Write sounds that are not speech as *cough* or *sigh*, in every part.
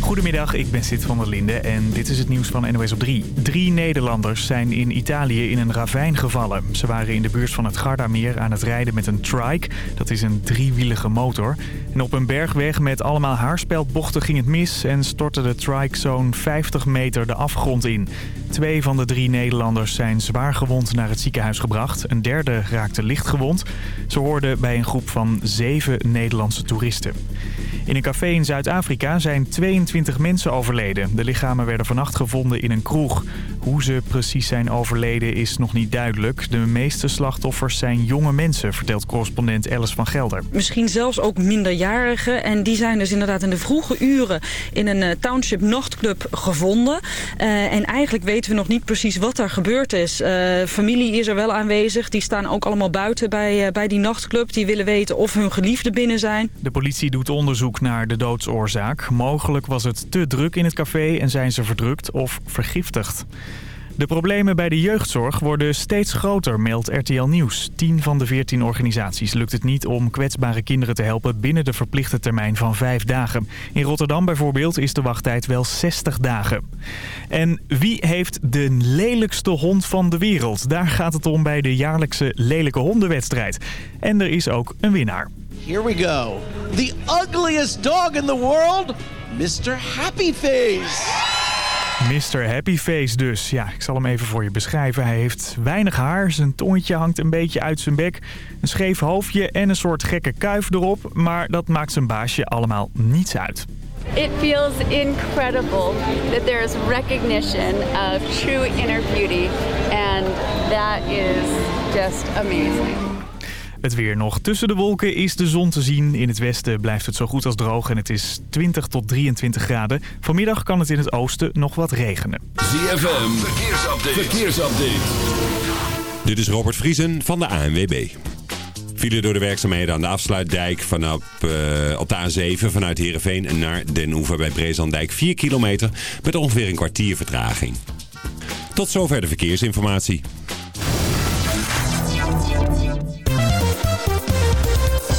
Goedemiddag, ik ben Sid van der Linde en dit is het nieuws van NOS op 3. Drie Nederlanders zijn in Italië in een ravijn gevallen. Ze waren in de buurt van het Gardameer aan het rijden met een trike. Dat is een driewielige motor. En op een bergweg met allemaal haarspeldbochten ging het mis... en stortte de trike zo'n 50 meter de afgrond in. Twee van de drie Nederlanders zijn zwaar gewond naar het ziekenhuis gebracht. Een derde raakte licht gewond. Ze hoorden bij een groep van zeven Nederlandse toeristen. In een café in Zuid-Afrika zijn 22 mensen overleden. De lichamen werden vannacht gevonden in een kroeg. Hoe ze precies zijn overleden is nog niet duidelijk. De meeste slachtoffers zijn jonge mensen, vertelt correspondent Alice van Gelder. Misschien zelfs ook minderjarigen. En die zijn dus inderdaad in de vroege uren in een uh, township nachtclub gevonden. Uh, en eigenlijk weten we nog niet precies wat daar gebeurd is. Uh, familie is er wel aanwezig. Die staan ook allemaal buiten bij, bij die nachtclub. Die willen weten of hun geliefden binnen zijn. De politie doet onderzoek naar de doodsoorzaak. Mogelijk was het te druk in het café en zijn ze verdrukt of vergiftigd. De problemen bij de jeugdzorg worden steeds groter, meldt RTL Nieuws. 10 van de 14 organisaties lukt het niet om kwetsbare kinderen te helpen binnen de verplichte termijn van 5 dagen. In Rotterdam bijvoorbeeld is de wachttijd wel 60 dagen. En wie heeft de lelijkste hond van de wereld? Daar gaat het om bij de jaarlijkse lelijke hondenwedstrijd. En er is ook een winnaar. Here we go. The ugliest dog in the world, Mr. Happy Face. Mr. Happy Face dus. Ja, ik zal hem even voor je beschrijven. Hij heeft weinig haar, zijn tongetje hangt een beetje uit zijn bek... een scheef hoofdje en een soort gekke kuif erop... maar dat maakt zijn baasje allemaal niets uit. It feels incredible that there is recognition of true inner beauty and that is just amazing. Het weer nog. Tussen de wolken is de zon te zien. In het westen blijft het zo goed als droog en het is 20 tot 23 graden. Vanmiddag kan het in het oosten nog wat regenen. ZFM, verkeersupdate. verkeersupdate. Dit is Robert Vriesen van de ANWB. File door de werkzaamheden aan de afsluitdijk vanaf, uh, op de A7 vanuit Heerenveen naar Den Oever bij Brezandijk 4 kilometer met ongeveer een kwartier vertraging. Tot zover de verkeersinformatie.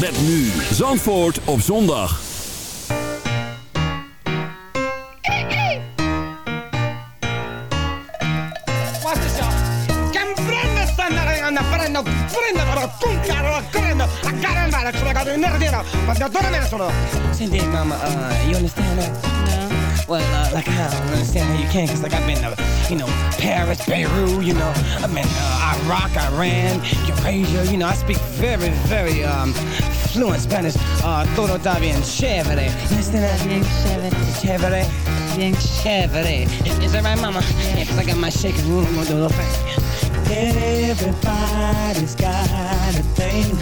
Met nu Zandvoort op zondag. Senti mama uh, you understand that no well, uh, like, I don't understand how you can, cause like I've been to, you know, Paris, Beirut, you know, I've been uh, Iraq, Iran, Eurasia, you know, I speak very, very, um, fluent Spanish. Uh, todo está bien chévere. That? Bien chévere. Chévere. Bien chévere. Is that right, mama? Yeah, cause I got my shaking room, I'm gonna do the thing. Everybody's got a thing,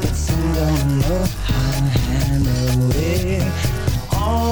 but some don't know how to handle it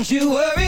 Don't you worry.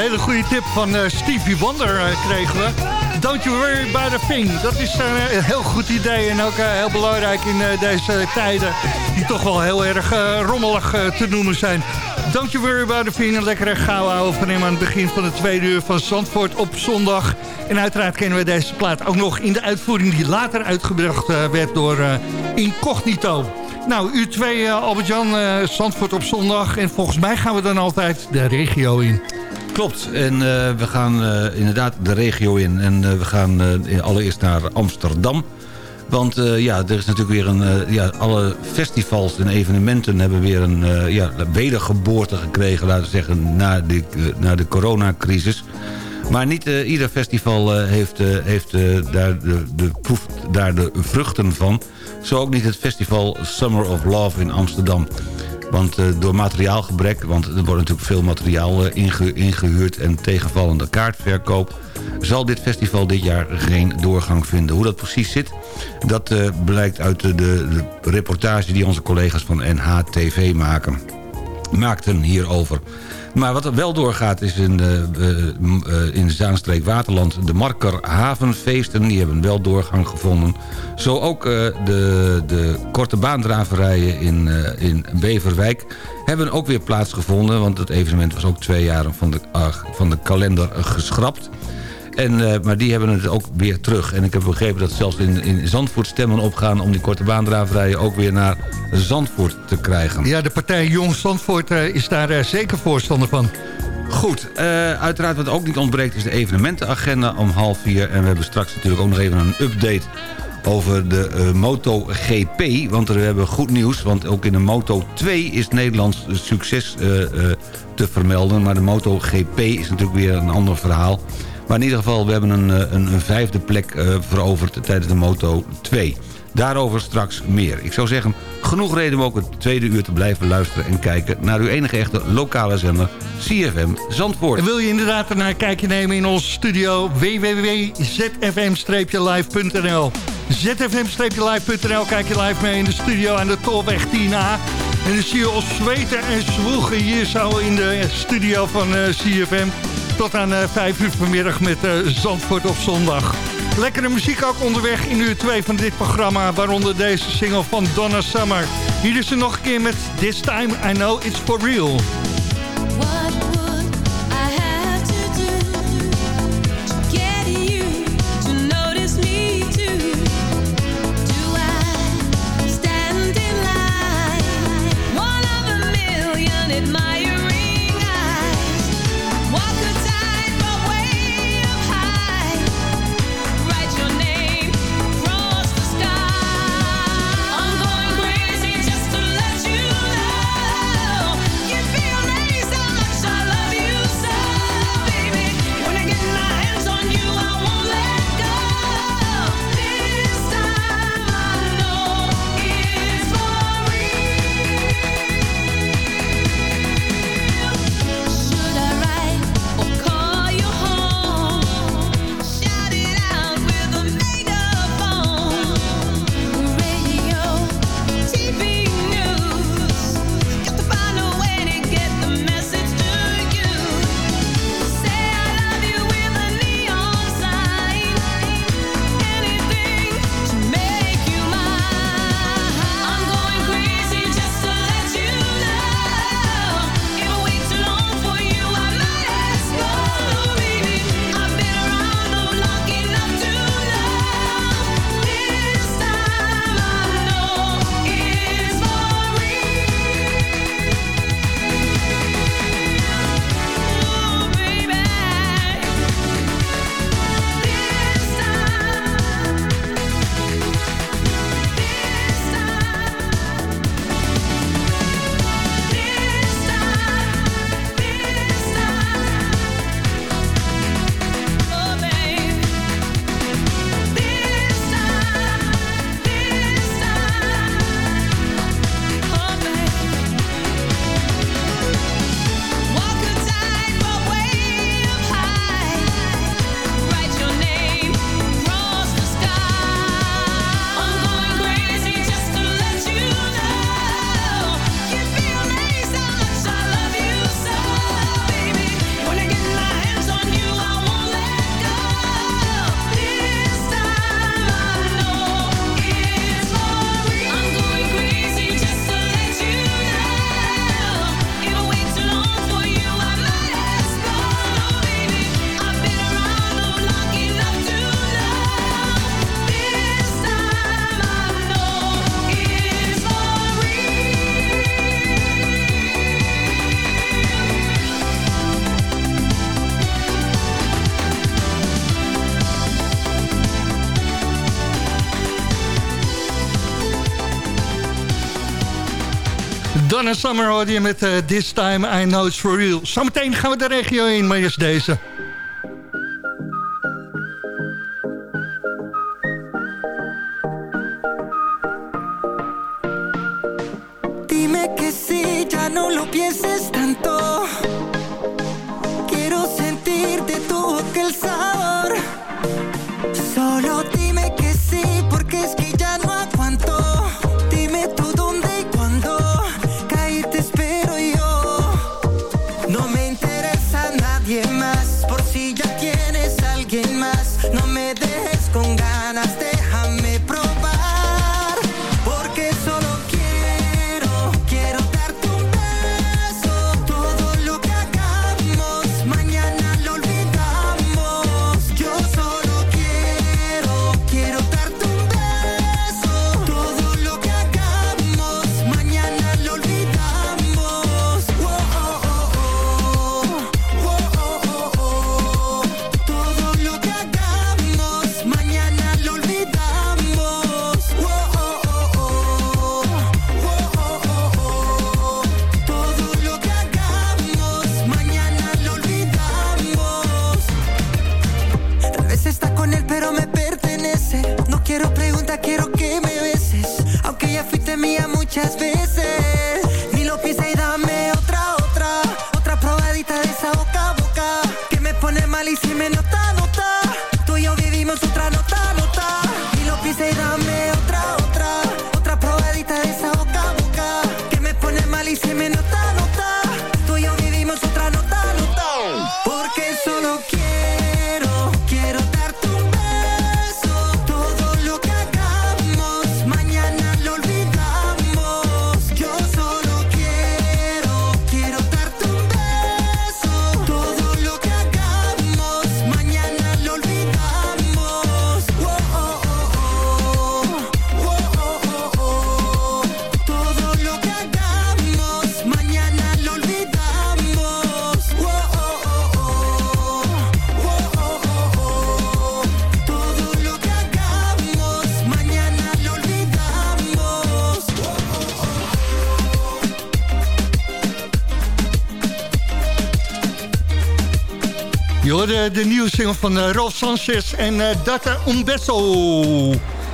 Hele goede tip van eh, Stevie Wonder eh, kregen we. Don't you worry about a thing. Dat is eh, een heel goed idee en ook eh, heel belangrijk in eh, deze tijden... die toch wel heel erg eh, rommelig eh, te noemen zijn. Don't you worry about a thing. Een lekkere gauw overnemen aan het begin van de tweede uur van Zandvoort op zondag. En uiteraard kennen we deze plaat ook nog in de uitvoering... die later uitgebracht eh, werd door eh, Incognito. Nou, uur 2, Albert-Jan, eh, Zandvoort op zondag. En volgens mij gaan we dan altijd de regio in. Klopt, en eh, we gaan eh, inderdaad de regio in. En eh, we gaan allereerst naar Amsterdam. Want ja, er is natuurlijk weer een... ja, alle festivals en evenementen hebben weer een ja, wedergeboorte gekregen... laten we zeggen, na de, na de coronacrisis. Maar niet ieder festival heeft, heeft daar de, de, proeft daar de vruchten van. Zo ook niet het festival Summer of Love in Amsterdam. Want eh, door materiaalgebrek, want er wordt natuurlijk veel materiaal eh, inge- ingehuurd... en tegenvallende kaartverkoop... zal dit festival dit jaar geen doorgang vinden. Hoe dat precies zit, dat eh, blijkt uit de, de reportage... die onze collega's van NHTV maken maakten hierover. Maar wat er wel doorgaat is in eh, in Zaanstreek Waterland... de Marker Havenfeesten, die hebben wel doorgang gevonden. Zo ook eh, de, de korte baandraverijen in, eh, in Beverwijk... hebben ook weer plaatsgevonden... want het evenement was ook twee jaar van de, ah, van de kalender geschrapt... En, eh, maar die hebben het ook weer terug. En ik heb begrepen dat zelfs in, in Zandvoort stemmen opgaan... om die korte baandraverijen ook weer naar Zandvoort te krijgen. Ja, de partij Jong Zandvoort eh, is daar eh, zeker voorstander van. Goed, uiteraard wat ook niet ontbreekt is de evenementenagenda om half vier. En we hebben straks natuurlijk ook nog even een update over de eh, MotoGP. Want we hebben goed nieuws, want ook in de Moto 2 is Nederlands succes te vermelden. Maar de MotoGP is natuurlijk weer een ander verhaal. Maar in ieder geval, we hebben een, eh, een, een vijfde plek eh, veroverd tijdens de Moto 2. Daarover straks meer. Ik zou zeggen, Genoeg reden om ook het tweede uur te blijven luisteren en kijken... naar uw enige echte lokale zender CFM Zandvoort. En wil je inderdaad een kijkje nemen in onze studio www.zfm-live.nl zfm-live.nl kijk je live mee in de studio aan de Tolweg 10A. En dan zie je ons zweten en zwoegen hier zo in de studio van uh, CFM. Tot aan uh, 5 uur vanmiddag met uh, Zandvoort op zondag. Lekkere muziek ook onderweg in uur 2 van dit programma. Waaronder deze single van Donna Summer. Hier is ze nog een keer met This Time I Know It's For Real. Donna Summer hoorde je met uh, This Time I Know It's For Real. Zometeen gaan we de regio in, maar eerst deze. De nieuwe single van uh, Rolf Sanchez en uh, Data Un Beso.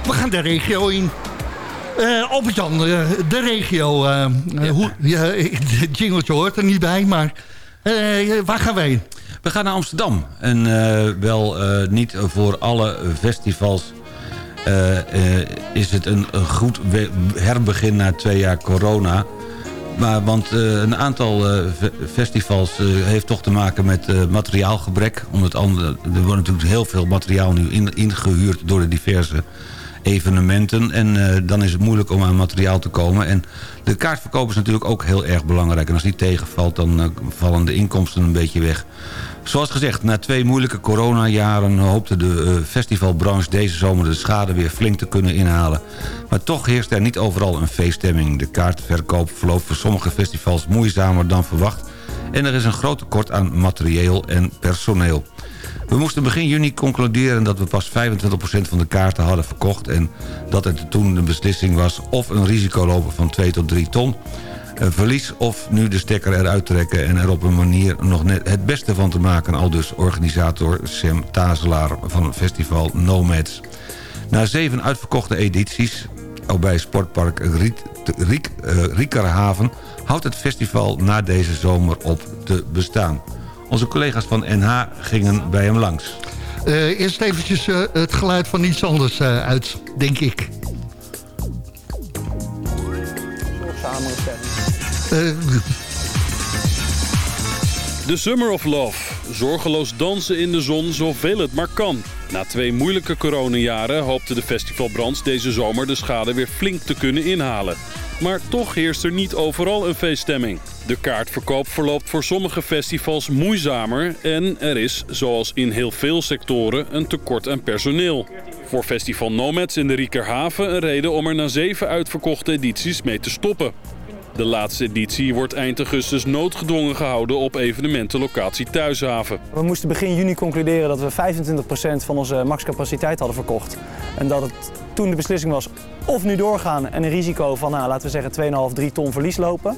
We gaan de regio in. Uh, Albert-Jan, uh, de regio. Uh, ja. Hoe, het jingletje hoort er niet bij, maar waar gaan wij heen? We gaan naar Amsterdam. En wel niet voor alle festivals is het een, een goed herbegin na twee jaar corona... Maar, want uh, een aantal uh, festivals uh, heeft toch te maken met materiaalgebrek. Omdat er wordt natuurlijk heel veel materiaal nu in, ingehuurd door de diverse evenementen. En dan is het moeilijk om aan materiaal te komen. En de kaartverkoop is natuurlijk ook heel erg belangrijk. En als die tegenvalt, dan vallen de inkomsten een beetje weg. Zoals gezegd, na twee moeilijke coronajaren hoopte de festivalbranche deze zomer de schade weer flink te kunnen inhalen. Maar toch heerst er niet overal een feeststemming. De kaartverkoop verloopt voor sommige festivals moeizamer dan verwacht. En er is een groot tekort aan materieel en personeel. We moesten begin juni concluderen dat we pas 25% van de kaarten hadden verkocht... en dat het toen de beslissing was of een risico lopen van 2 tot 3 ton... Een verlies of nu de stekker eruit trekken... en er op een manier nog net het beste van te maken... al dus organisator Sam Tazelaar van het festival Nomads. Na zeven uitverkochte edities... bij sportpark Riek, Riek, uh, Riekerhaven... houdt het festival na deze zomer op te bestaan. Onze collega's van NH gingen bij hem langs. Uh, eerst eventjes uh, het geluid van iets anders uit, denk ik. The Summer of Love. Zorgeloos dansen in de zon zoveel het maar kan. Na twee moeilijke coronajaren hoopte de festivalbranche deze zomer de schade weer flink te kunnen inhalen. Maar toch heerst er niet overal een feeststemming. De kaartverkoop verloopt voor sommige festivals moeizamer en er is, zoals in heel veel sectoren, een tekort aan personeel. Voor Festival Nomads in de Riekerhaven een reden om er na zeven uitverkochte edities mee te stoppen. De laatste editie wordt eind augustus noodgedwongen gehouden op evenementenlocatie Thuishaven. We moesten begin juni concluderen dat we 25% van onze maxcapaciteit hadden verkocht. En dat het toen de beslissing was of nu doorgaan en een risico van, nou, laten we zeggen, 2,5, 3 ton verlies lopen.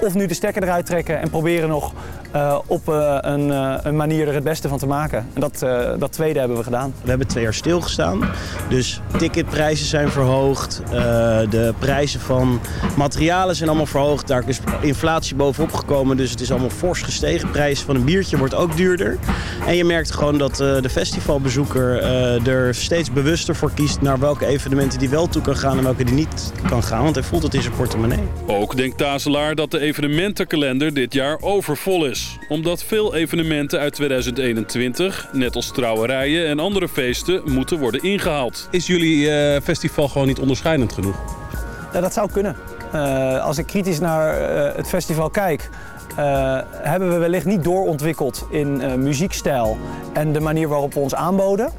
Of nu de stekker eruit trekken en proberen nog uh, op uh, een, uh, een, manier er het beste van te maken. En dat, dat tweede hebben we gedaan. We hebben twee jaar stilgestaan. Dus ticketprijzen zijn verhoogd. de prijzen van materialen zijn allemaal verhoogd. Daar is inflatie bovenop gekomen. Dus het is allemaal fors gestegen. De prijs van een biertje wordt ook duurder. En je merkt gewoon dat de festivalbezoeker er steeds bewuster voor kiest... naar welke evenementen die wel toe kan gaan en welke die niet kan gaan. Want hij voelt het in zijn portemonnee. Ook denkt Tazelaar dat de evenementenkalender dit jaar overvol is. Omdat veel evenementen uit 2021, net als trouwerijen en andere feesten, moeten worden ingehaald. Is jullie uh, festival gewoon niet onderscheidend genoeg? Ja, dat zou kunnen. Uh, als ik kritisch naar uh, het festival kijk, uh, hebben we wellicht niet doorontwikkeld in uh, muziekstijl en de manier waarop we ons aanboden.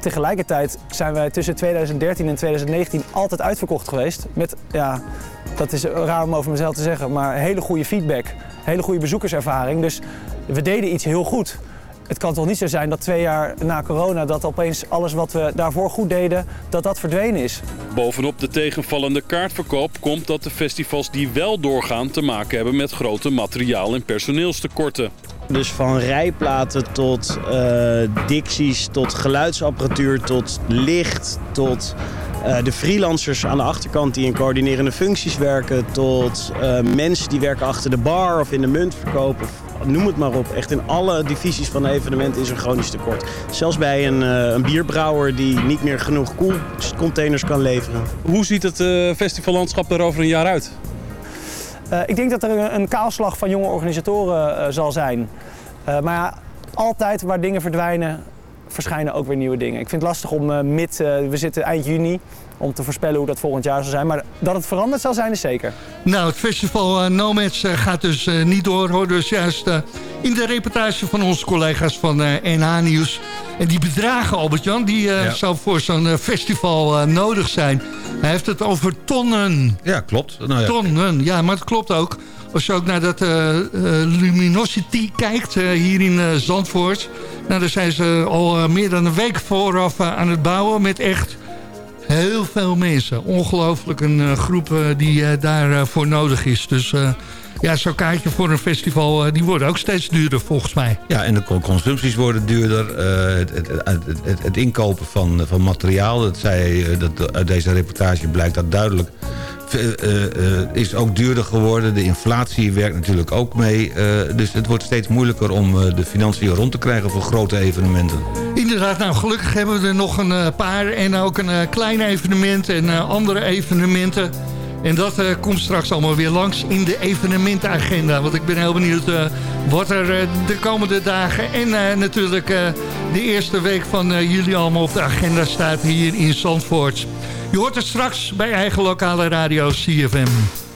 Tegelijkertijd zijn wij tussen 2013 en 2019 altijd uitverkocht geweest. Met, ja, dat is raar om over mezelf te zeggen, maar hele goede feedback. Hele goede bezoekerservaring. Dus we deden iets heel goed. Het kan toch niet zo zijn dat twee jaar na corona... dat opeens alles wat we daarvoor goed deden, dat dat verdwenen is. Bovenop de tegenvallende kaartverkoop komt dat de festivals die wel doorgaan... te maken hebben met grote materiaal- en personeelstekorten. Dus van rijplaten tot uh, dicties, tot geluidsapparatuur, tot licht, tot eh, de freelancers aan de achterkant die in coördinerende functies werken... tot eh, mensen die werken achter de bar of in de muntverkoop. Of, noem het maar op. Echt in alle divisies van een evenement is er chronisch tekort. Zelfs bij een, eh, een bierbrouwer die niet meer genoeg koelcontainers kan leveren. Hoe ziet het eh, festivallandschap er over een jaar uit? Eh, ik denk dat er een, een kaalslag van jonge organisatoren zal zijn. Eh, maar ja, altijd waar dingen verdwijnen, verschijnen ook weer nieuwe dingen. Ik vind het lastig om eh, mid, we zitten eind juni, om te voorspellen hoe dat volgend jaar zal zijn. Maar dat het veranderd zal zijn, is zeker. Nou, het festival uh, Nomads uh, gaat dus uh, niet door. Hoor. Dus juist uh, in de reportage van onze collega's van NH Nieuws. En die bedragen, Albert-Jan, die ja. zou voor zo'n festival nodig zijn. Hij heeft het over tonnen. Ja, klopt. Nou ja. Tonnen, ja, maar het klopt ook. Als je ook naar dat Luminosity kijkt, hier in Zandvoort... Nou, daar zijn ze al meer dan een week vooraf aan het bouwen met echt heel veel mensen. Ongelooflijk een uh, groep uh, die uh, daarvoor nodig is. Dus ja, zo'n kaartje voor een festival, die worden ook steeds duurder volgens mij. Ja, en de consumpties worden duurder. Het, het, het, inkopen van, van materiaal, dat zei, dat, uit deze reportage blijkt dat duidelijk is ook duurder geworden. De inflatie werkt natuurlijk ook mee. Dus het wordt steeds moeilijker om de financiën rond te krijgen voor grote evenementen. Inderdaad, nou gelukkig hebben we er nog een paar. En ook een klein evenement en andere evenementen. En dat komt straks allemaal weer langs in de evenementenagenda. Want ik ben heel benieuwd wat er de komende dagen... en natuurlijk de eerste week van juli allemaal op de agenda staat hier in Zandvoort. Je hoort het straks bij eigen lokale radio CFM.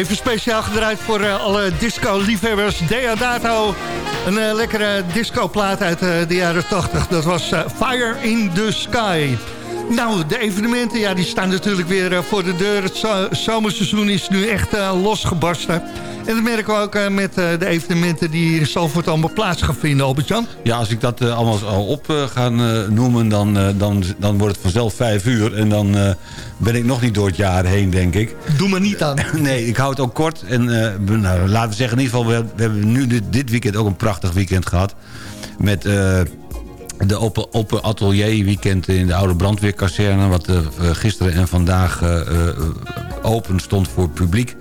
Even speciaal gedraaid voor uh, alle disco-liefhebbers. Deodato, een uh, lekkere disco-plaat uit uh, de jaren 80. Dat was Fire in the Sky. Nou, de evenementen ja, die staan natuurlijk weer voor de deur. Het zomerseizoen is nu echt losgebarsten. En dat merken we ook uh, met uh, de evenementen die in Salford allemaal plaats gaan vinden, Albert-Jan. Ja, als ik dat uh, allemaal al op ga noemen, dan, dan, dan wordt het vanzelf vijf uur. En dan ben ik nog niet door het jaar heen, denk ik. Doe maar niet aan. *laughs* nee, ik hou het ook kort. En nou, laten we zeggen, in ieder geval, we, we hebben nu dit, dit, weekend ook een prachtig weekend gehad. Met de open, open atelier weekend in de oude brandweerkazerne... wat gisteren en vandaag open stond voor publiek.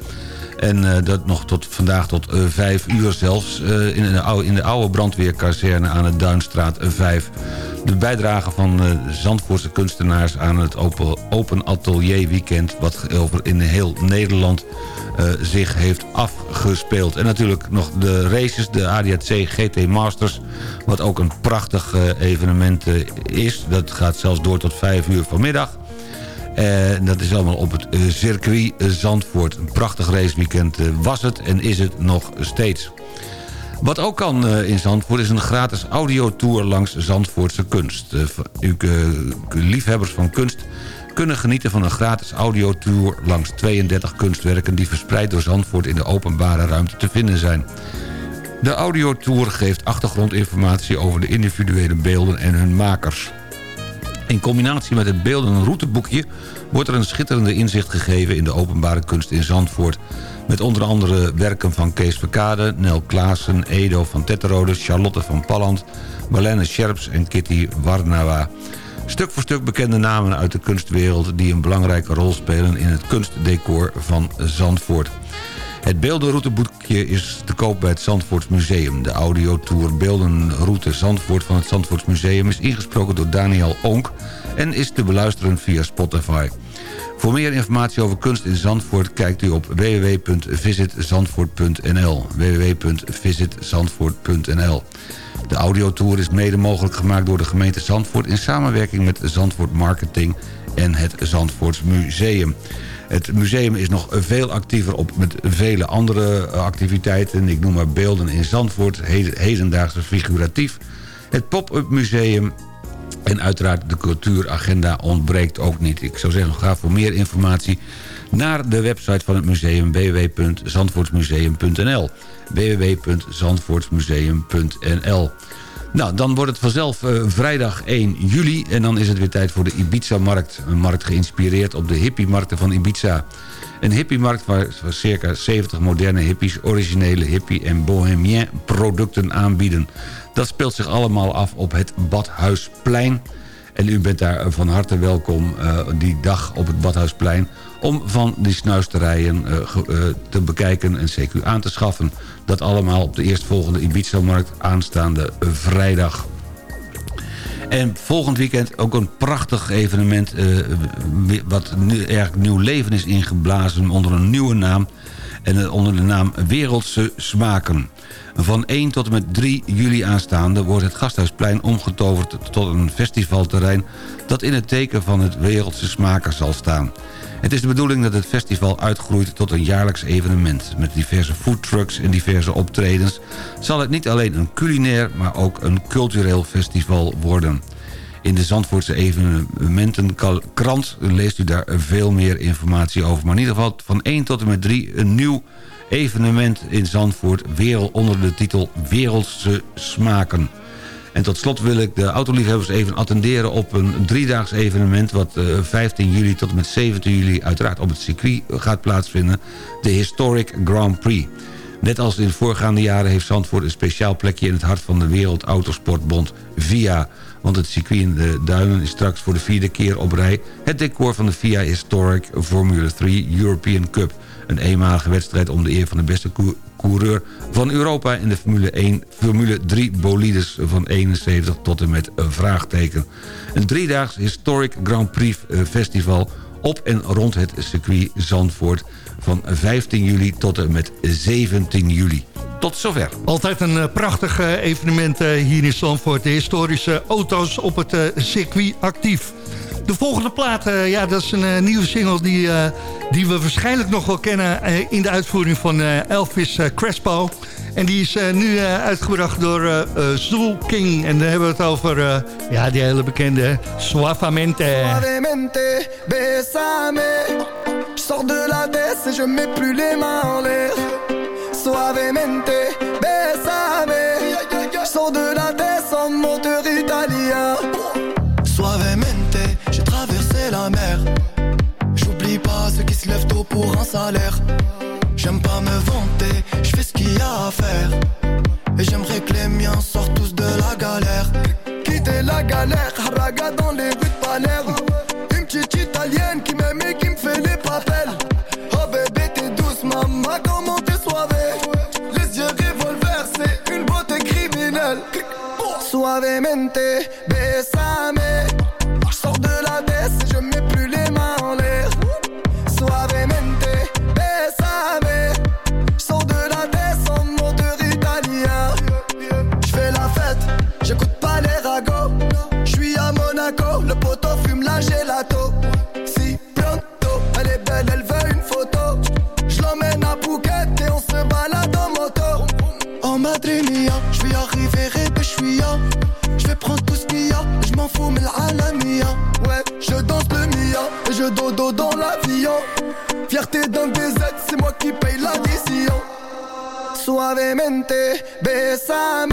En uh, dat nog tot vandaag tot uh, vijf uur zelfs uh, in, de oude, in de oude brandweerkazerne aan de Duinstraat 5. De bijdrage van Zandvoortse kunstenaars aan het Open, open Atelier Weekend... wat over in heel Nederland zich heeft afgespeeld. En natuurlijk nog de races, de ADAC GT Masters... wat ook een prachtig evenement is. Dat gaat zelfs door tot vijf uur vanmiddag. En dat is allemaal op het eh, circuit Zandvoort. Een prachtig raceweekend eh, was het en is het nog steeds. Wat ook kan eh, in Zandvoort is een gratis audiotour langs Zandvoortse kunst. U, liefhebbers van kunst kunnen genieten van een gratis audiotour langs 32 kunstwerken... die verspreid door Zandvoort in de openbare ruimte te vinden zijn. De audiotour geeft achtergrondinformatie over de individuele beelden en hun makers. In combinatie met het beeldende routeboekje wordt er een schitterende inzicht gegeven in de openbare kunst in Zandvoort. Met onder andere werken van Kees Verkade, Nel Klaassen, Edo van Tetterode, Charlotte van Palland, Marlene Scherps en Kitty Warnawa. Stuk voor stuk bekende namen uit de kunstwereld die een belangrijke rol spelen in het kunstdecor van Zandvoort. Het beeldenrouteboekje is te koop bij het Zandvoorts Museum. De audiotour Beeldenroute Zandvoort van het Zandvoorts Museum... is ingesproken door Daniel Onk en is te beluisteren via Spotify. Voor meer informatie over kunst in Zandvoort... kijkt u op www.visitzandvoort.nl www.visitzandvoort.nl De audiotour is mede mogelijk gemaakt door de gemeente Zandvoort... in samenwerking met Zandvoort Marketing en het Zandvoorts Museum. Het museum is nog veel actiever op met vele andere activiteiten. Ik noem maar beelden in Zandvoort, hedendaagse figuratief. Het pop-up museum en uiteraard de cultuuragenda ontbreekt ook niet. Ik zou zeggen, ga voor meer informatie naar de website van het museum www.zandvoortsmuseum.nl www.zandvoortsmuseum.nl nou, dan wordt het vanzelf uh, vrijdag 1 juli. En dan is het weer tijd voor de Ibiza-markt. Een markt geïnspireerd op de hippie-markten van Ibiza. Een hippie-markt waar, waar circa 70 moderne hippies... originele hippie- en bohemien producten aanbieden. Dat speelt zich allemaal af op het Badhuisplein... En u bent daar van harte welkom uh, die dag op het Badhuisplein... om van die snuisterijen uh, uh, te bekijken en CQ aan te schaffen. Dat allemaal op de eerstvolgende Ibiza-markt aanstaande vrijdag. En volgend weekend ook een prachtig evenement... wat nu eigenlijk nieuw leven is ingeblazen onder een nieuwe naam... en onder de naam Wereldse Smaken. Van 1 tot en met 3 juli aanstaande wordt het Gasthuisplein omgetoverd tot een festivalterrein dat in het teken van het wereldse smaken zal staan. Het is de bedoeling dat het festival uitgroeit tot een jaarlijks evenement. Met diverse foodtrucks en diverse optredens zal het niet alleen een culinair, maar ook een cultureel festival worden. In de Zandvoortse evenementenkrant leest u daar veel meer informatie over. Maar in ieder geval van 1 tot en met 3 een nieuw evenement in Zandvoort... wereld onder de titel Wereldse Smaken. En tot slot wil ik de autoliefhebbers even attenderen op een driedaags evenement... wat 15 eh, juli tot en met 17 juli uiteraard op het circuit gaat plaatsvinden. De Historic Grand Prix. Net als in de voorgaande jaren heeft Zandvoort een speciaal plekje... in het hart van de Wereld Autosportbond VIA. Want het circuit in de Duinen is straks voor de vierde keer op rij... het decor van de VIA Historic Formula 3 European Cup... Een eenmalige wedstrijd om de eer van de beste coureur van Europa... in de Formule 1, Formule 3 bolides van 71 tot en met een vraagteken. Een driedaags historic Grand Prix eh, festival op en rond het circuit Zandvoort... van 15 juli tot en met 17 juli. Tot zover. Altijd een uh, prachtig evenement hier in Zandvoort. De historische auto's op het circuit actief. De volgende plaat, eh, ja, dat is een eh, nieuwe single die, eh, die we waarschijnlijk nog wel kennen... in de uitvoering van Elvis Crespo. En die is nu uitgebracht door Zool King. En dan hebben we het over ja, die hele bekende Suavamente. Suavemente, besame. Sors de la tête et je mets plus les mains en l'air. Suavemente, besame. Sors de la tête sans moteur italien. Pour un salaire. J'aime pas me vanter, je fais ce qu'il y a à faire. Et j'aimerais que les miens sortent tous de la galère. Quitter la galère, haraga dans les rues de Palerme. Une petite italienne qui m'aime et qui me fait les papels. Oh bébé, t'es douce, maman, comment t'es soivée? Les yeux revolver, c'est une beauté criminelle. Suavemente, besame. Le poteau fume la gelato. Si bientôt, elle est belle, elle veut une photo. Je l'emmène à Phuket et on se balade en moto. En Madrid je vais arriver Rebéchouia. Je vais prendre tout ce qu'il y a, je m'en fous, mais l'alamia. Ouais, je danse le mia et je dodo dans l'avion. Fierté d'un DZ, c'est moi qui paye l'addition. Suavemente, besame.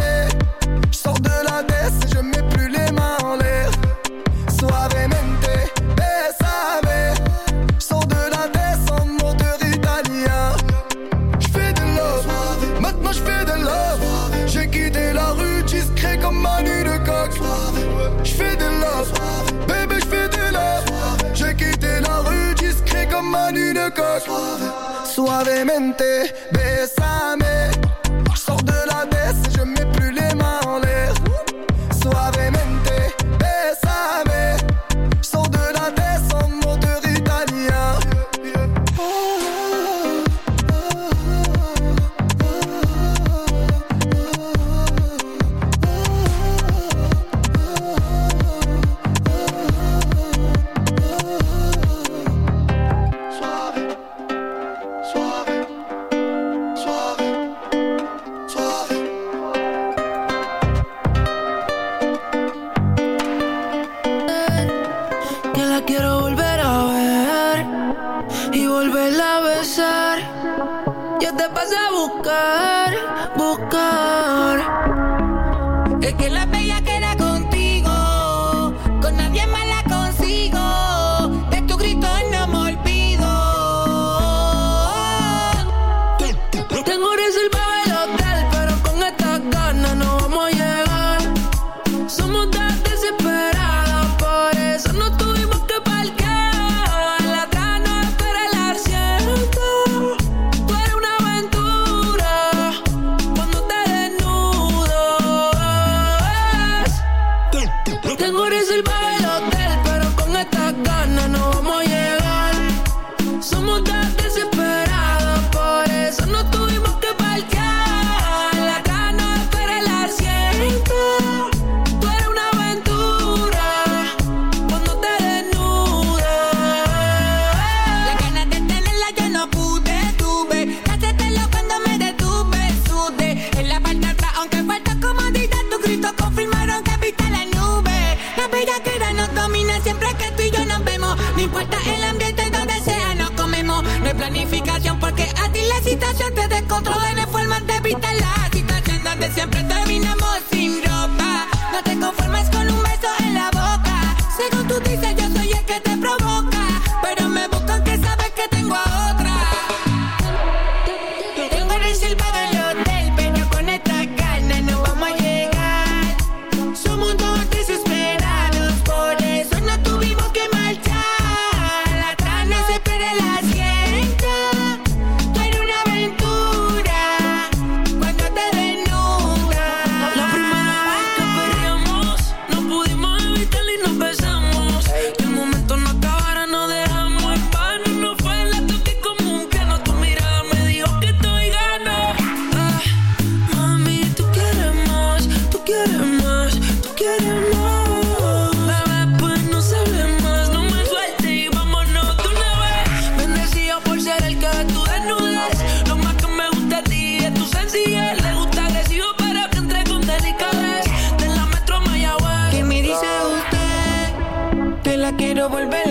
Volver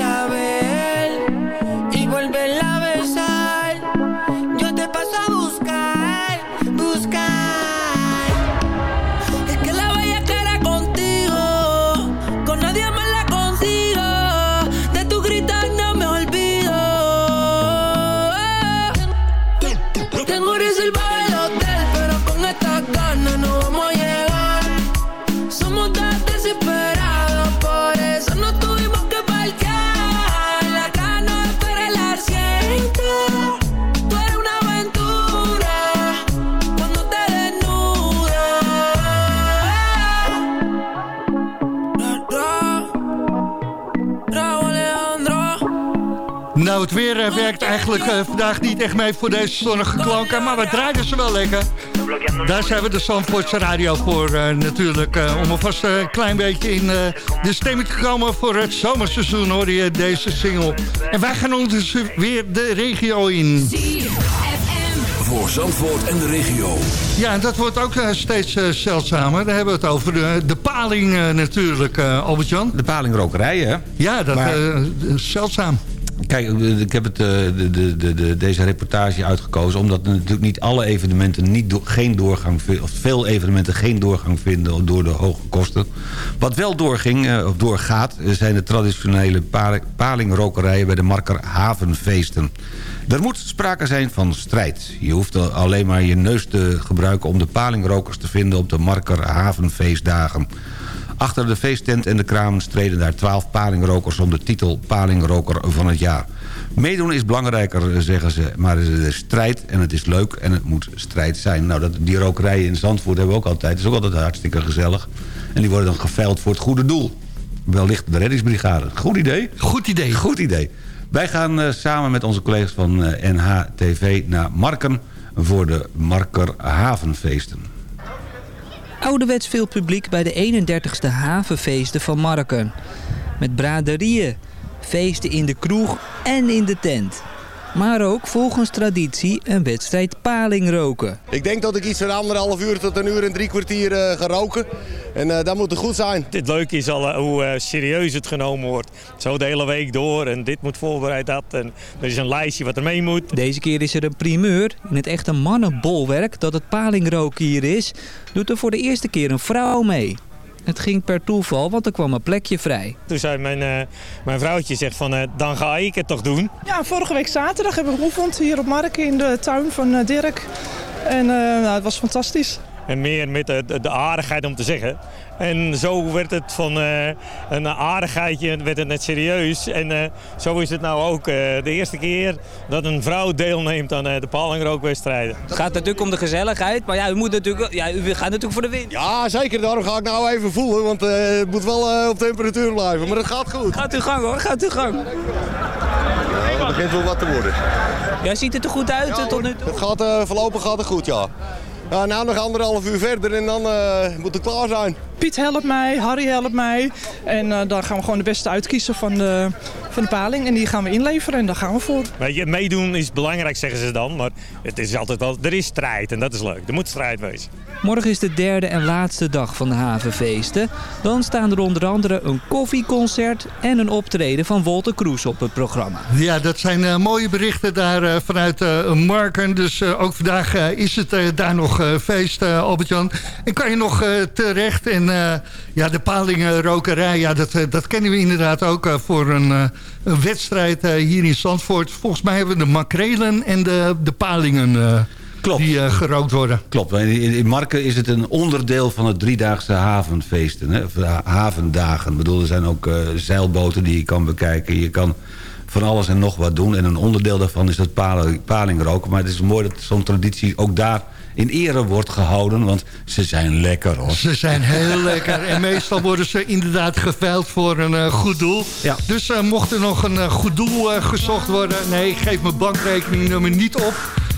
het weer eh, werkt eigenlijk eh, vandaag niet echt mee voor deze zonnige klanken. Maar we draaien ze wel lekker. Daar zijn we de Zandvoortse Radio voor eh, natuurlijk. eh, om alvast een klein beetje in eh, de stemming te komen voor het zomerseizoen hoor je deze single. En wij gaan ondertussen weer de regio in. Voor Zandvoort en de regio. Ja, en dat wordt ook steeds zeldzamer. Daar hebben we het over de, de paling natuurlijk, eh, Albert-Jan. De palingrokerij, hè? Ja, dat Maar- eh, zeldzaam. Kijk, ik heb het, eh, de, de, de, de, deze reportage uitgekozen... omdat natuurlijk niet alle evenementen niet geen doorgang of veel evenementen geen doorgang vinden door de hoge kosten. Wat wel doorging, eh, of doorgaat, zijn de traditionele pa- palingrokerijen... bij de Marker Havenfeesten. Er moet sprake zijn van strijd. Je hoeft al- alleen maar je neus te gebruiken... om de palingrokers te vinden op de Marker Havenfeestdagen. Achter de feesttent en de kramen streden daar twaalf palingrokers... om de titel Palingroker van het jaar. Meedoen is belangrijker, zeggen ze, maar het is strijd en het is leuk en het moet strijd zijn. Nou, dat, die rokerijen in Zandvoort hebben we ook altijd. Het is ook altijd hartstikke gezellig. En die worden dan geveild voor het goede doel. Wellicht de reddingsbrigade. Goed idee? Goed idee. Goed idee. Wij gaan eh, samen met onze collega's van eh, NHTV naar Marken... voor de Marker Havenfeesten. Ouderwets veel publiek bij de 31ste havenfeesten van Marken. Met braderieën, feesten in de kroeg en in de tent. Maar ook volgens traditie een wedstrijd palingroken. Ik denk dat ik iets van anderhalf uur tot een uur en drie kwartier eh, ga roken. En eh, dat moet er goed zijn. Het leuke is al eh, hoe serieus het genomen wordt. Zo de hele week door en dit moet voorbereid, dat. En er is een lijstje wat er mee moet. Deze keer is er een primeur. In het echte mannenbolwerk dat het palingroken hier is... doet er voor de eerste keer een vrouw mee. Het ging per toeval, want er kwam een plekje vrij. Toen zei mijn, eh, mijn vrouwtje zegt van, eh, dan ga ik het toch doen. Ja, vorige week zaterdag hebben we geoefend hier op Marken in de tuin van eh, Dirk. En eh, nou, het was fantastisch. En meer met de, aardigheid om te zeggen. En zo werd het van eh, een aardigheidje werd het net serieus. En eh, zo is het nou ook eh, de eerste keer dat een vrouw deelneemt aan eh, de palingrookwedstrijden. Het gaat natuurlijk om de gezelligheid, maar ja, u, moet natuurlijk, ja, u gaat natuurlijk voor de win. Ja, zeker. Daarom ga ik nou even voelen. Want eh, het moet wel eh, op temperatuur blijven. Maar het gaat goed. Gaat uw gang hoor, gaat uw gang. Ja, het begint wel wat te worden. Jij ziet er er goed uit tot nu toe. Het gaat, eh, voorlopig gaat het goed, ja. Ja, nou nog anderhalf uur verder en dan eh, moet het klaar zijn. Piet helpt mij, Harry helpt mij. En eh dan gaan we gewoon de beste uitkiezen van de, van de paling. En die gaan we inleveren en daar gaan we voor. Weet je, meedoen is belangrijk, zeggen ze dan. Maar het is altijd wel, er is strijd en dat is leuk. Er moet strijd wezen. Morgen is de derde en laatste dag van de havenfeesten. Dan staan er onder andere een koffieconcert en een optreden van Wolter Kroes op het programma. Ja, dat zijn eh, mooie berichten daar eh, vanuit eh, Marken. Dus ook vandaag is het daar nog eh, feest, eh, Albert-Jan. En kan je nog eh, terecht. En ja, de palingenrokerij, ja, dat, dat kennen we inderdaad ook voor een, een wedstrijd hier in Zandvoort. Volgens mij hebben we de makrelen en de, de palingen eh, die gerookt worden. Klopt. In, in, in Marken is het een onderdeel van het driedaagse havenfeesten. Hè? Of, Havendagen. Ik bedoel, er zijn ook zeilboten die je kan bekijken. Je kan van alles en nog wat doen. En een onderdeel daarvan is het paling, palingroken. Maar het is mooi dat zo'n traditie ook daar in ere wordt gehouden. Want ze zijn lekker hoor. Ze zijn heel lekker. En meestal worden ze inderdaad geveild voor een eh, goed doel. Ja. Dus eh, mocht er nog een eh, goed doel gezocht worden... nee, ik geef mijn bankrekeningnummer niet op.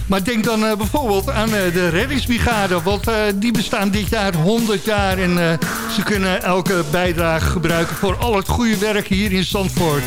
Maar denk dan bijvoorbeeld aan de reddingsbrigade. Want die bestaan dit jaar 100 jaar. En ze kunnen elke bijdrage gebruiken voor al het goede werk hier in Zandvoort.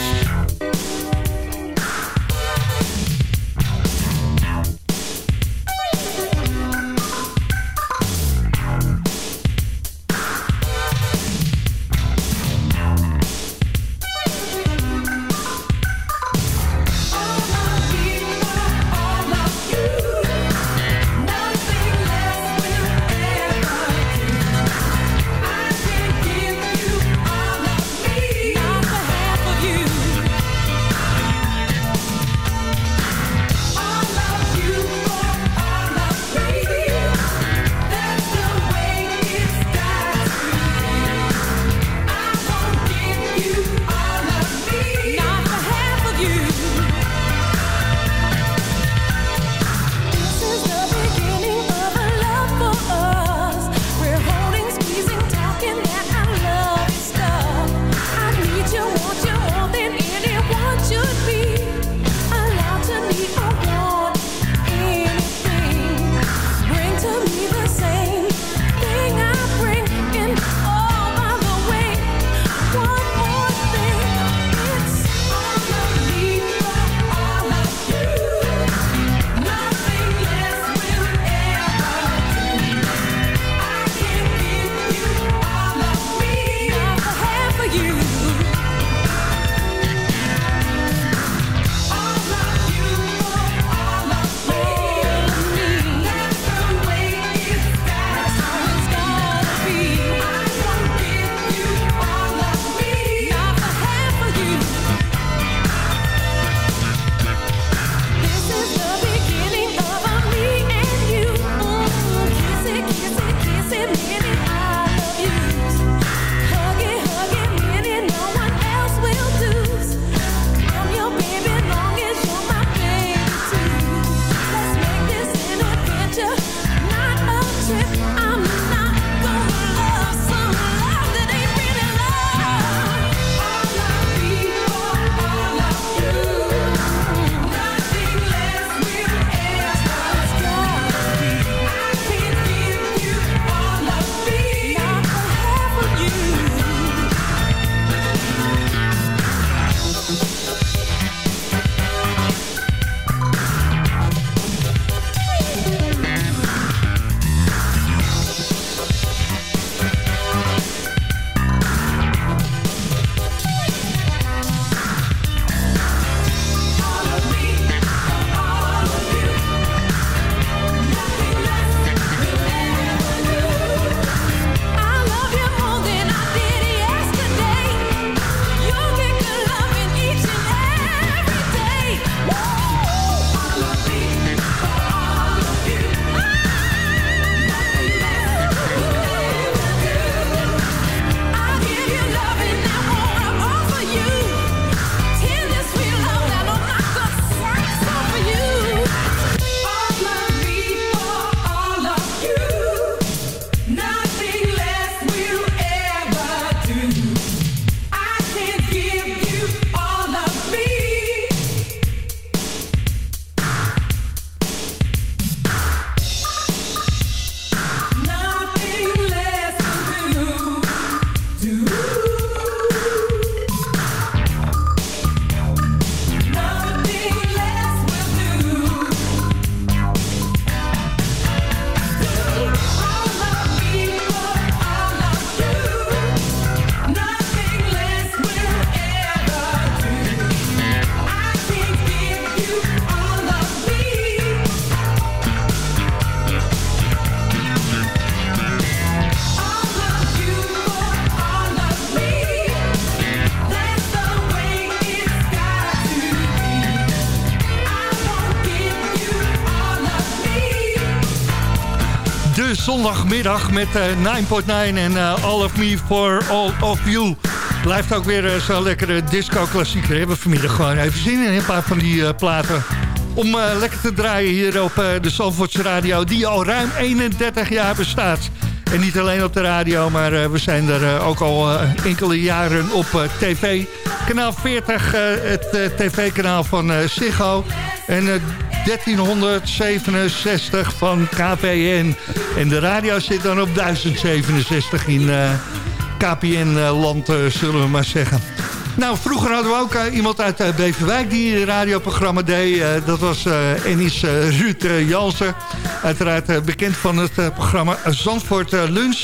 De zondagmiddag met eh, 9.9 en eh, All of Me for All of You. Blijft ook weer uh, zo'n lekkere disco-klassieker. Hebben we vanmiddag gewoon even zin in een paar van die platen. Om lekker te draaien hier op de Zandvoortse Radio... die al ruim 31 jaar bestaat. En niet alleen op de radio, maar we zijn er ook al enkele jaren op tv. Kanaal 40, het tv-kanaal van Ziggo. En 1367 van KPN. En de radio zit dan op 1067 in uh, KPN-land, uh, zullen we maar zeggen. Nou, vroeger hadden we ook iemand uit Beverwijk die een radioprogramma deed. Dat was Enis Ruud Jansen. Uiteraard bekend van het programma Zandvoort Lunch.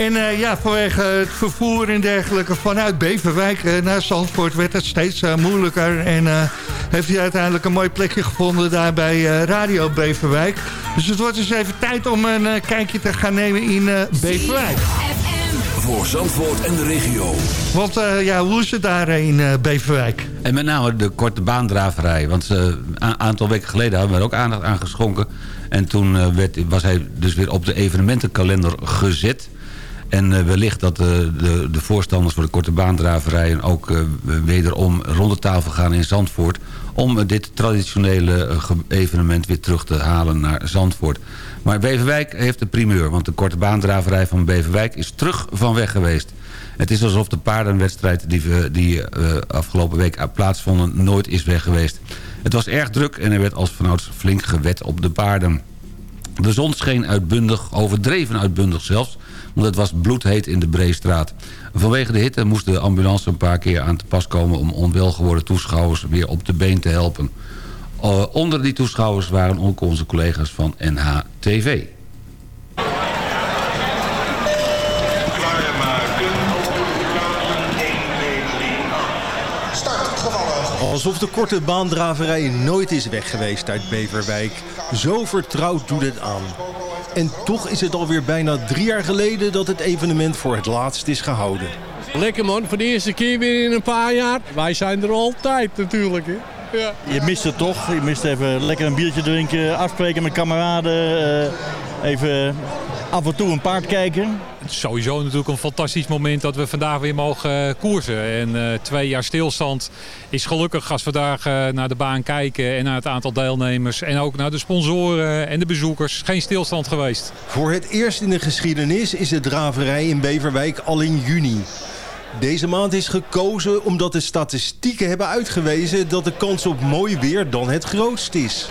En uh, ja, vanwege het vervoer en dergelijke vanuit Beverwijk uh, naar Zandvoort werd het steeds uh, moeilijker. En heeft hij uiteindelijk een mooi plekje gevonden daar bij Radio Beverwijk. Dus het wordt dus even tijd om een kijkje te gaan nemen in Beverwijk. Voor Zandvoort en de regio. Want ja, hoe is het daar in Beverwijk? En met name de korte baandraverij. Want een aantal weken geleden hadden we er ook aandacht aan geschonken. En toen werd, was hij dus weer op de evenementenkalender gezet... En uh, wellicht dat uh, de, de voorstanders voor de korte baandraverijen... ook uh, wederom rond de tafel gaan in Zandvoort... om dit traditionele evenement weer terug te halen naar Zandvoort. Maar Beverwijk heeft de primeur... want de korte baandraverij van Beverwijk is terug van weg geweest. Het is alsof de paardenwedstrijd die, die afgelopen week plaatsvonden... nooit is weg geweest. Het was erg druk en er werd als vanouds flink gewet op de paarden. De zon scheen uitbundig, overdreven uitbundig zelfs want het was bloedheet in de Breestraat. Vanwege de hitte moest de ambulance een paar keer aan te pas komen... om onwel geworden toeschouwers weer op de been te helpen. Uh, onder die toeschouwers waren ook onze collega's van NHTV. Alsof de korte baandraverij nooit is weg geweest uit Beverwijk. Zo vertrouwd doet het aan. En toch is het alweer bijna drie jaar geleden dat het evenement voor het laatst is gehouden. Lekker man, voor de eerste keer weer in een paar jaar. Wij zijn er altijd natuurlijk. Hè? Ja. Je mist het toch. Je mist even lekker een biertje drinken, afspreken met kameraden. Uh, even af en toe een paard kijken. Sowieso natuurlijk een fantastisch moment dat we vandaag weer mogen koersen. En uh, twee jaar stilstand is gelukkig als we vandaag uh, naar de baan kijken en naar het aantal deelnemers. En ook naar de sponsoren en de bezoekers. Geen stilstand geweest. Voor het eerst in de geschiedenis is de draverij in Beverwijk al in juni. Deze maand is gekozen omdat de statistieken hebben uitgewezen dat de kans op mooi weer dan het grootst is.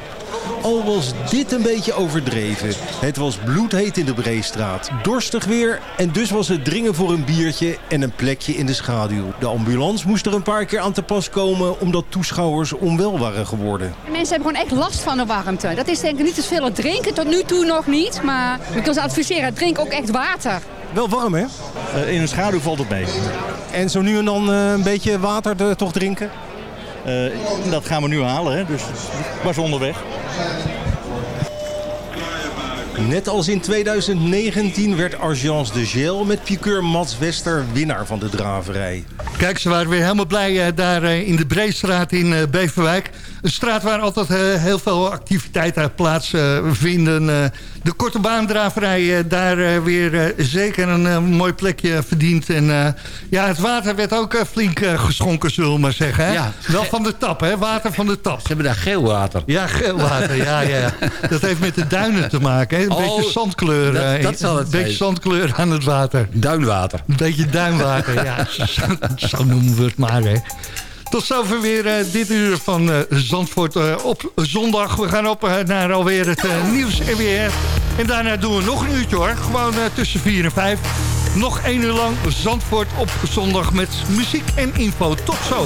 Al was dit een beetje overdreven. Het was bloedheet in de Breestraat. Dorstig weer en dus was het dringen voor een biertje en een plekje in de schaduw. De ambulance moest er een paar keer aan te pas komen omdat toeschouwers onwel waren geworden. De mensen hebben gewoon echt last van de warmte. Dat is denk ik niet te veel drinken, tot nu toe nog niet. Maar ik kan ze adviseren, drink ook echt water. Wel warm hè? Uh, in de schaduw valt het mee. En zo nu en dan uh, een beetje water er toch drinken? Uh, dat gaan we nu halen, hè? dus was onderweg. Net als in 2019 werd Argence de Gel met piqueur Mats Wester winnaar van de draverij. Kijk, ze waren weer helemaal blij uh, daar uh, in de Breestraat in uh, Beverwijk. Een straat waar altijd heel veel activiteiten plaatsvinden. de korte baandraverij daar weer zeker een mooi plekje verdiend. En ja, het water werd ook flink geschonken, zullen we maar zeggen. Hè? Ja. Wel van de tap, hè? Water van de tap. Ze hebben daar geel water. Ja, geel water, ja, ja. *laughs* Dat heeft met de duinen te maken, hè? Een oh, beetje zandkleur. Dat, dat zal het Een beetje zandkleur aan het water. Duinwater. Een beetje duinwater, ja. *laughs* Zo noemen we het maar, hè. Tot zover weer uh, dit uur van uh, Zandvoort uh, op zondag. We gaan op naar alweer het nieuws en weer. En daarna doen we nog een uurtje hoor. Gewoon tussen 4 en 5. Nog één uur lang Zandvoort op zondag met muziek en info. Tot zo.